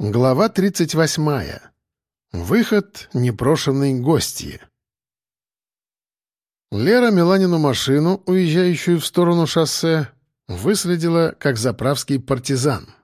Глава 38. Выход непрошенной гости. Лера Миланину машину, уезжающую в сторону шоссе, выследила как заправский партизан.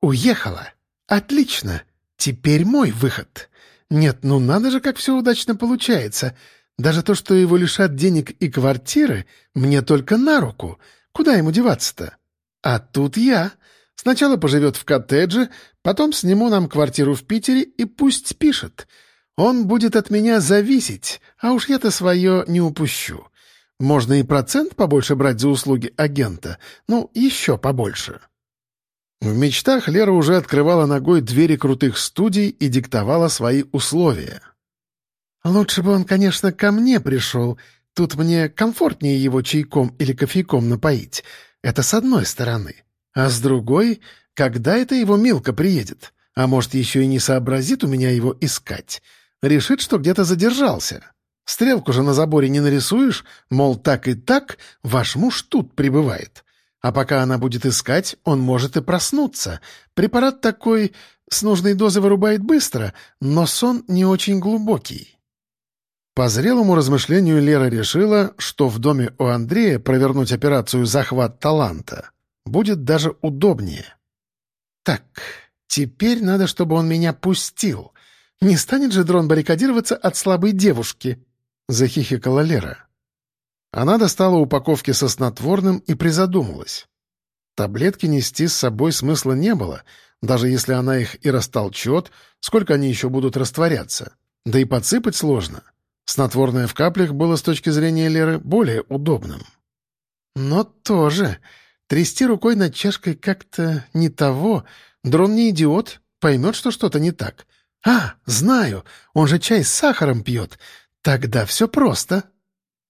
«Уехала! Отлично! Теперь мой выход! Нет, ну надо же, как все удачно получается! Даже то, что его лишат денег и квартиры, мне только на руку. Куда ему деваться-то? А тут я!» Сначала поживет в коттедже, потом сниму нам квартиру в Питере и пусть пишет. Он будет от меня зависеть, а уж я-то свое не упущу. Можно и процент побольше брать за услуги агента, ну, еще побольше». В мечтах Лера уже открывала ногой двери крутых студий и диктовала свои условия. «Лучше бы он, конечно, ко мне пришел. Тут мне комфортнее его чайком или кофейком напоить. Это с одной стороны. А с другой, когда это его Милка приедет? А может, еще и не сообразит у меня его искать? Решит, что где-то задержался. Стрелку же на заборе не нарисуешь, мол, так и так ваш муж тут пребывает. А пока она будет искать, он может и проснуться. Препарат такой с нужной дозы вырубает быстро, но сон не очень глубокий. По зрелому размышлению Лера решила, что в доме у Андрея провернуть операцию «Захват таланта» Будет даже удобнее. Так, теперь надо, чтобы он меня пустил. Не станет же дрон баррикадироваться от слабой девушки, — захихикала Лера. Она достала упаковки со снотворным и призадумалась. Таблетки нести с собой смысла не было, даже если она их и растолчет, сколько они еще будут растворяться. Да и подсыпать сложно. Снотворное в каплях было с точки зрения Леры более удобным. Но тоже Трясти рукой над чашкой как-то не того. Дрон не идиот, поймет, что что-то не так. А, знаю, он же чай с сахаром пьет. Тогда все просто.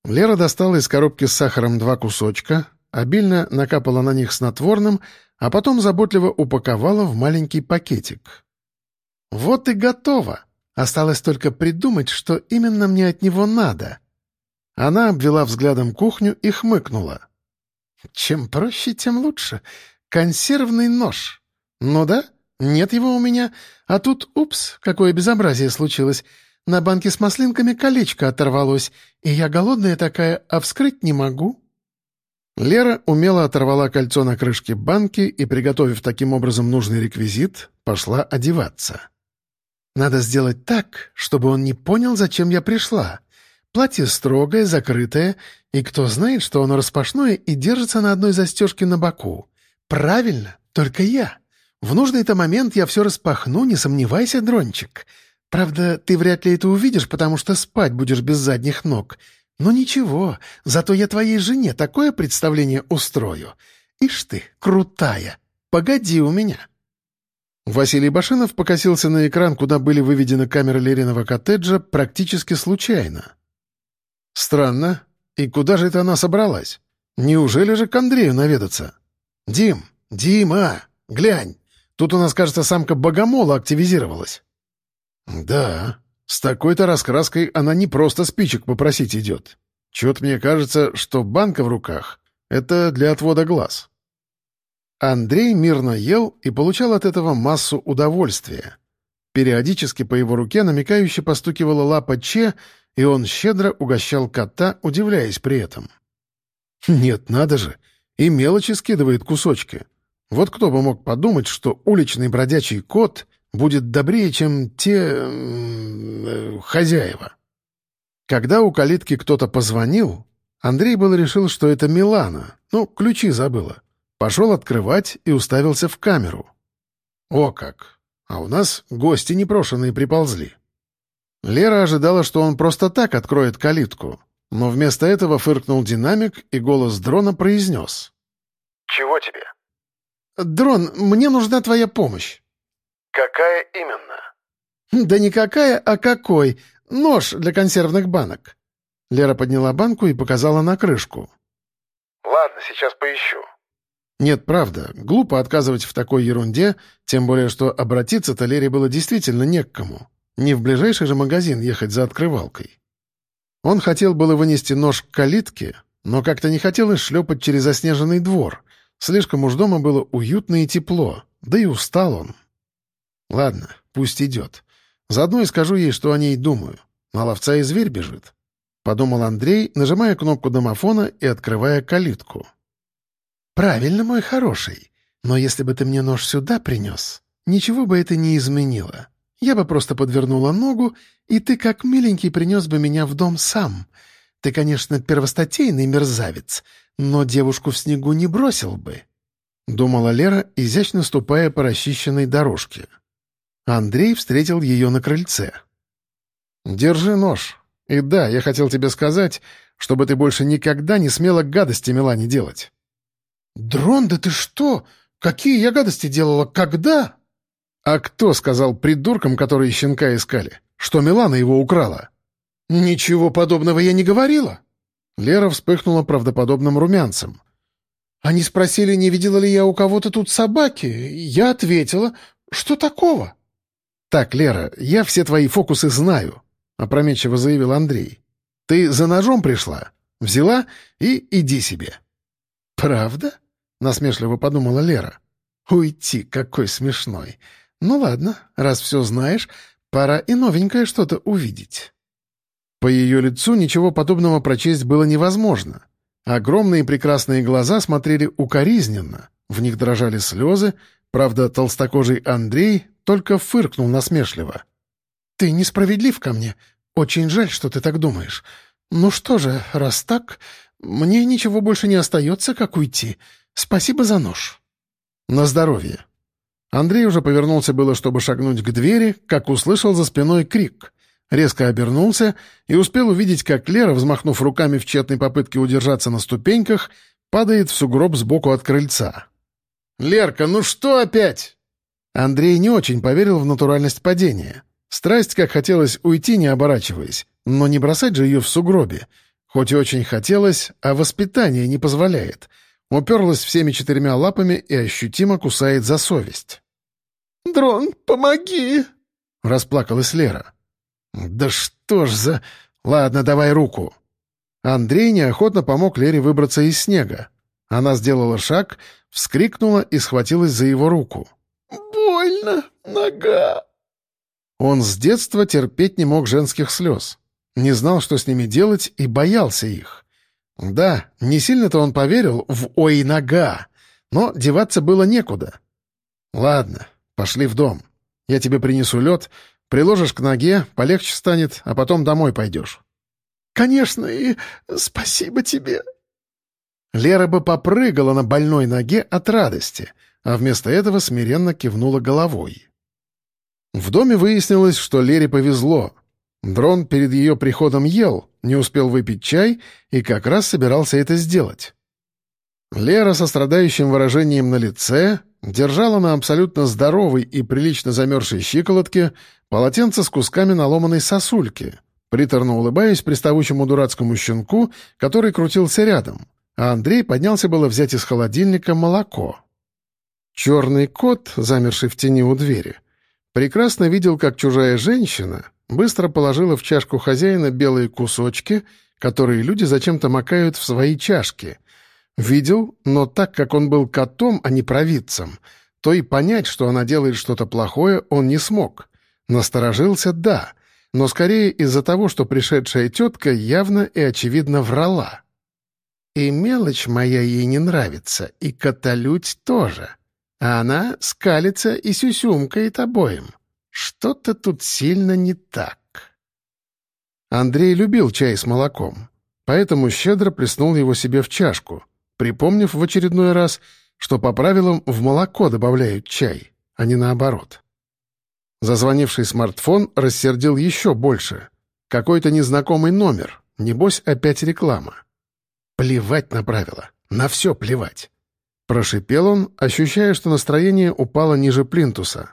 Лера достала из коробки с сахаром два кусочка, обильно накапала на них снотворным, а потом заботливо упаковала в маленький пакетик. «Вот и готово. Осталось только придумать, что именно мне от него надо». Она обвела взглядом кухню и хмыкнула. Чем проще, тем лучше. Консервный нож. Ну да, нет его у меня. А тут, упс, какое безобразие случилось. На банке с маслинками колечко оторвалось, и я голодная такая, а вскрыть не могу». Лера умело оторвала кольцо на крышке банки и, приготовив таким образом нужный реквизит, пошла одеваться. «Надо сделать так, чтобы он не понял, зачем я пришла. Платье строгое, закрытое, и кто знает, что оно распашное и держится на одной застежке на боку. Правильно, только я. В нужный-то момент я все распахну, не сомневайся, дрончик. Правда, ты вряд ли это увидишь, потому что спать будешь без задних ног. Но ничего, зато я твоей жене такое представление устрою. Ишь ты, крутая. Погоди у меня. Василий Башинов покосился на экран, куда были выведены камеры Лериного коттеджа, практически случайно. Странно. И куда же это она собралась? Неужели же к Андрею наведаться? Дим, Дима, глянь. Тут у нас, кажется, самка богомола активизировалась. Да, с такой-то раскраской она не просто спичек попросить идет. Чего-то мне кажется, что банка в руках — это для отвода глаз. Андрей мирно ел и получал от этого массу удовольствия. Периодически по его руке намекающе постукивала лапа Че, и он щедро угощал кота, удивляясь при этом. Нет, надо же, и мелочи скидывает кусочки. Вот кто бы мог подумать, что уличный бродячий кот будет добрее, чем те... Э, хозяева. Когда у калитки кто-то позвонил, Андрей был решил, что это Милана, ну, ключи забыла. Пошел открывать и уставился в камеру. О как! А у нас гости непрошенные приползли. Лера ожидала, что он просто так откроет калитку, но вместо этого фыркнул динамик, и голос дрона произнес. «Чего тебе?» «Дрон, мне нужна твоя помощь». «Какая именно?» «Да не какая, а какой. Нож для консервных банок». Лера подняла банку и показала на крышку. «Ладно, сейчас поищу». Нет, правда, глупо отказывать в такой ерунде, тем более что обратиться-то Лере было действительно не к кому. Не в ближайший же магазин ехать за открывалкой. Он хотел было вынести нож к калитке, но как-то не хотелось шлепать через заснеженный двор. Слишком уж дома было уютно и тепло, да и устал он. Ладно, пусть идет. Заодно и скажу ей, что о ней думаю. На ловца и зверь бежит. Подумал Андрей, нажимая кнопку домофона и открывая калитку. «Правильно, мой хороший. Но если бы ты мне нож сюда принес, ничего бы это не изменило. Я бы просто подвернула ногу, и ты, как миленький, принес бы меня в дом сам. Ты, конечно, первостатейный мерзавец, но девушку в снегу не бросил бы». Думала Лера, изящно ступая по расчищенной дорожке. Андрей встретил ее на крыльце. «Держи нож. И да, я хотел тебе сказать, чтобы ты больше никогда не смела гадости Милане делать». «Дрон, да ты что? Какие я гадости делала? Когда?» «А кто сказал придуркам, которые щенка искали, что Милана его украла?» «Ничего подобного я не говорила». Лера вспыхнула правдоподобным румянцем. «Они спросили, не видела ли я у кого-то тут собаки. Я ответила, что такого?» «Так, Лера, я все твои фокусы знаю», — опрометчиво заявил Андрей. «Ты за ножом пришла, взяла и иди себе». «Правда?» — насмешливо подумала Лера. «Уйти, какой смешной. Ну ладно, раз все знаешь, пора и новенькое что-то увидеть». По ее лицу ничего подобного прочесть было невозможно. Огромные прекрасные глаза смотрели укоризненно, в них дрожали слезы, правда, толстокожий Андрей только фыркнул насмешливо. «Ты несправедлив ко мне. Очень жаль, что ты так думаешь. Ну что же, раз так, мне ничего больше не остается, как уйти. Спасибо за нож». «На здоровье». Андрей уже повернулся было, чтобы шагнуть к двери, как услышал за спиной крик. Резко обернулся и успел увидеть, как Лера, взмахнув руками в тщетной попытке удержаться на ступеньках, падает в сугроб сбоку от крыльца. «Лерка, ну что опять?» Андрей не очень поверил в натуральность падения. Страсть, как хотелось уйти, не оборачиваясь, но не бросать же ее в сугробе. Хоть и очень хотелось, а воспитание не позволяет. Уперлась всеми четырьмя лапами и ощутимо кусает за совесть. «Дрон, помоги!» — расплакалась Лера. «Да что ж за... Ладно, давай руку». Андрей неохотно помог Лере выбраться из снега. Она сделала шаг, вскрикнула и схватилась за его руку. «Больно, нога!» Он с детства терпеть не мог женских слез. Не знал, что с ними делать, и боялся их. Да, не сильно-то он поверил в «ой, нога», но деваться было некуда. «Ладно, пошли в дом. Я тебе принесу лед, приложишь к ноге, полегче станет, а потом домой пойдешь». «Конечно, и спасибо тебе». Лера бы попрыгала на больной ноге от радости — а вместо этого смиренно кивнула головой. В доме выяснилось, что Лере повезло. Дрон перед ее приходом ел, не успел выпить чай и как раз собирался это сделать. Лера со страдающим выражением на лице держала на абсолютно здоровой и прилично замерзшей щиколотке полотенце с кусками наломанной сосульки, приторно улыбаясь приставучему дурацкому щенку, который крутился рядом, а Андрей поднялся было взять из холодильника молоко. Черный кот, замерший в тени у двери, прекрасно видел, как чужая женщина быстро положила в чашку хозяина белые кусочки, которые люди зачем-то макают в свои чашки. Видел, но так как он был котом, а не провидцем, то и понять, что она делает что-то плохое, он не смог. Насторожился, да, но скорее из-за того, что пришедшая тетка явно и очевидно врала. «И мелочь моя ей не нравится, и каталють тоже», а она скалится и сюсюмкает обоим. Что-то тут сильно не так. Андрей любил чай с молоком, поэтому щедро плеснул его себе в чашку, припомнив в очередной раз, что по правилам в молоко добавляют чай, а не наоборот. Зазвонивший смартфон рассердил еще больше. Какой-то незнакомый номер, небось опять реклама. Плевать на правила, на все плевать. Прошипел он, ощущая, что настроение упало ниже плинтуса.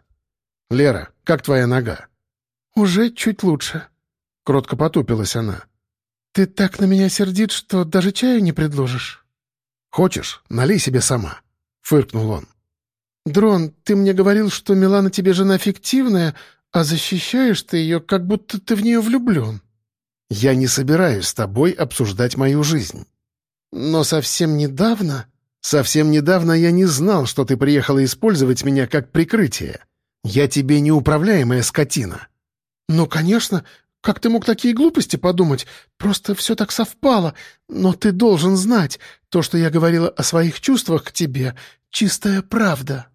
«Лера, как твоя нога?» «Уже чуть лучше», — кротко потупилась она. «Ты так на меня сердит, что даже чаю не предложишь». «Хочешь, налей себе сама», — фыркнул он. «Дрон, ты мне говорил, что Милана тебе жена фиктивная, а защищаешь ты ее, как будто ты в нее влюблен». «Я не собираюсь с тобой обсуждать мою жизнь». «Но совсем недавно...» Совсем недавно я не знал, что ты приехала использовать меня как прикрытие. Я тебе неуправляемая скотина». «Ну, конечно. Как ты мог такие глупости подумать? Просто все так совпало. Но ты должен знать, то, что я говорила о своих чувствах к тебе, чистая правда».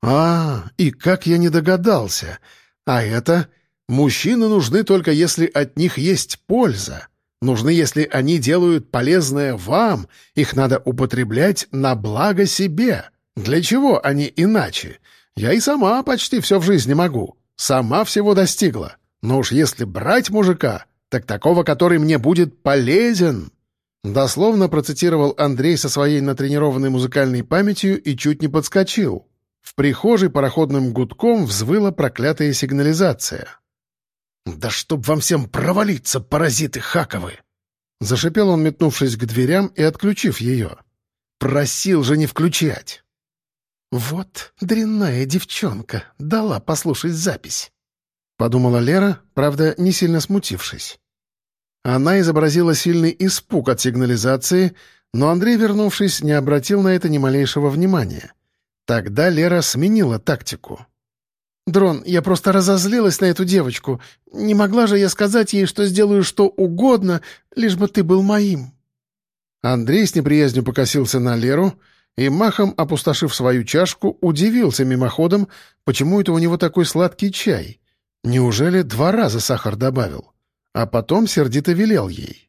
«А, и как я не догадался. А это...» Мужчины нужны только если от них есть польза. Нужны, если они делают полезное вам, их надо употреблять на благо себе. Для чего они иначе? Я и сама почти все в жизни могу. Сама всего достигла. Но уж если брать мужика, так такого, который мне будет полезен. Дословно процитировал Андрей со своей натренированной музыкальной памятью и чуть не подскочил. В прихожей пароходным гудком взвыла проклятая сигнализация. «Да чтоб вам всем провалиться, паразиты хаковы!» Зашипел он, метнувшись к дверям и отключив ее. «Просил же не включать!» «Вот дрянная девчонка, дала послушать запись», — подумала Лера, правда, не сильно смутившись. Она изобразила сильный испуг от сигнализации, но Андрей, вернувшись, не обратил на это ни малейшего внимания. Тогда Лера сменила тактику. «Дрон, я просто разозлилась на эту девочку. Не могла же я сказать ей, что сделаю что угодно, лишь бы ты был моим». Андрей с неприязнью покосился на Леру и, махом опустошив свою чашку, удивился мимоходом, почему это у него такой сладкий чай. Неужели два раза сахар добавил? А потом сердито велел ей.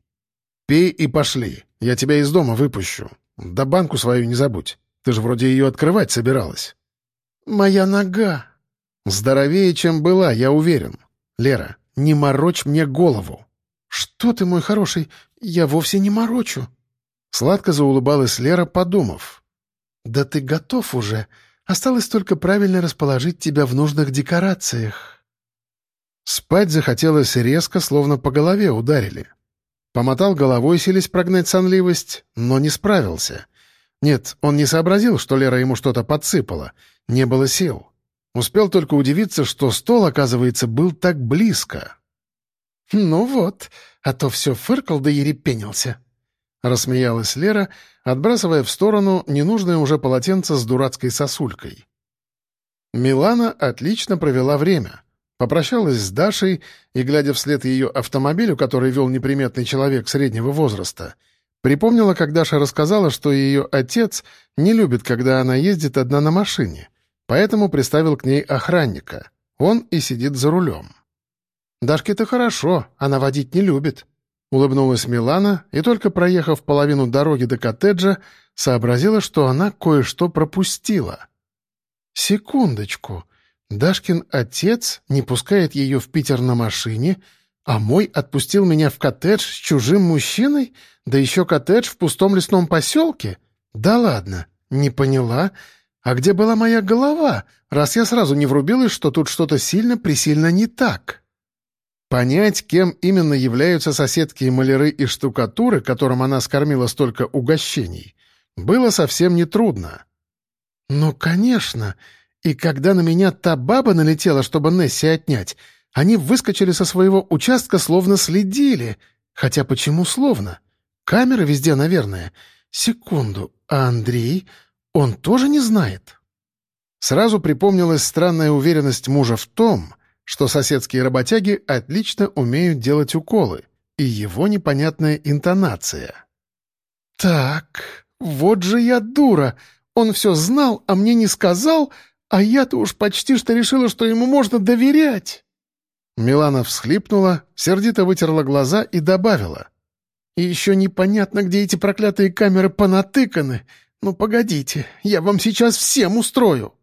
«Пей и пошли, я тебя из дома выпущу. Да банку свою не забудь, ты же вроде ее открывать собиралась». «Моя нога», Здоровее, чем была, я уверен. Лера, не морочь мне голову. Что ты, мой хороший, я вовсе не морочу. Сладко заулыбалась Лера, подумав. Да ты готов уже. Осталось только правильно расположить тебя в нужных декорациях. Спать захотелось резко, словно по голове ударили. Помотал головой, сились прогнать сонливость, но не справился. Нет, он не сообразил, что Лера ему что-то подсыпала. Не было сил. Успел только удивиться, что стол, оказывается, был так близко. «Ну вот, а то все фыркал да ерепенился», — рассмеялась Лера, отбрасывая в сторону ненужное уже полотенце с дурацкой сосулькой. Милана отлично провела время. Попрощалась с Дашей и, глядя вслед ее автомобилю, который вел неприметный человек среднего возраста, припомнила, как Даша рассказала, что ее отец не любит, когда она ездит одна на машине поэтому приставил к ней охранника. Он и сидит за рулем. «Дашке-то хорошо, она водить не любит», — улыбнулась Милана и, только проехав половину дороги до коттеджа, сообразила, что она кое-что пропустила. «Секундочку. Дашкин отец не пускает ее в Питер на машине, а мой отпустил меня в коттедж с чужим мужчиной, да еще коттедж в пустом лесном поселке? Да ладно, не поняла. А где была моя голова, раз я сразу не врубилась, что тут что-то сильно-пресильно не так? Понять, кем именно являются соседки маляры и штукатуры, которым она скормила столько угощений, было совсем нетрудно. «Ну, конечно. И когда на меня та баба налетела, чтобы Несси отнять, они выскочили со своего участка, словно следили. Хотя почему словно? Камеры везде, наверное. Секунду. А Андрей? Он тоже не знает? Сразу припомнилась странная уверенность мужа в том, что соседские работяги отлично умеют делать уколы, и его непонятная интонация. «Так, вот же я дура! Он все знал, а мне не сказал, а я-то уж почти что решила, что ему можно доверять!» Милана всхлипнула, сердито вытерла глаза и добавила. «И еще непонятно, где эти проклятые камеры понатыканы. «Ну, погодите, я вам сейчас всем устрою!»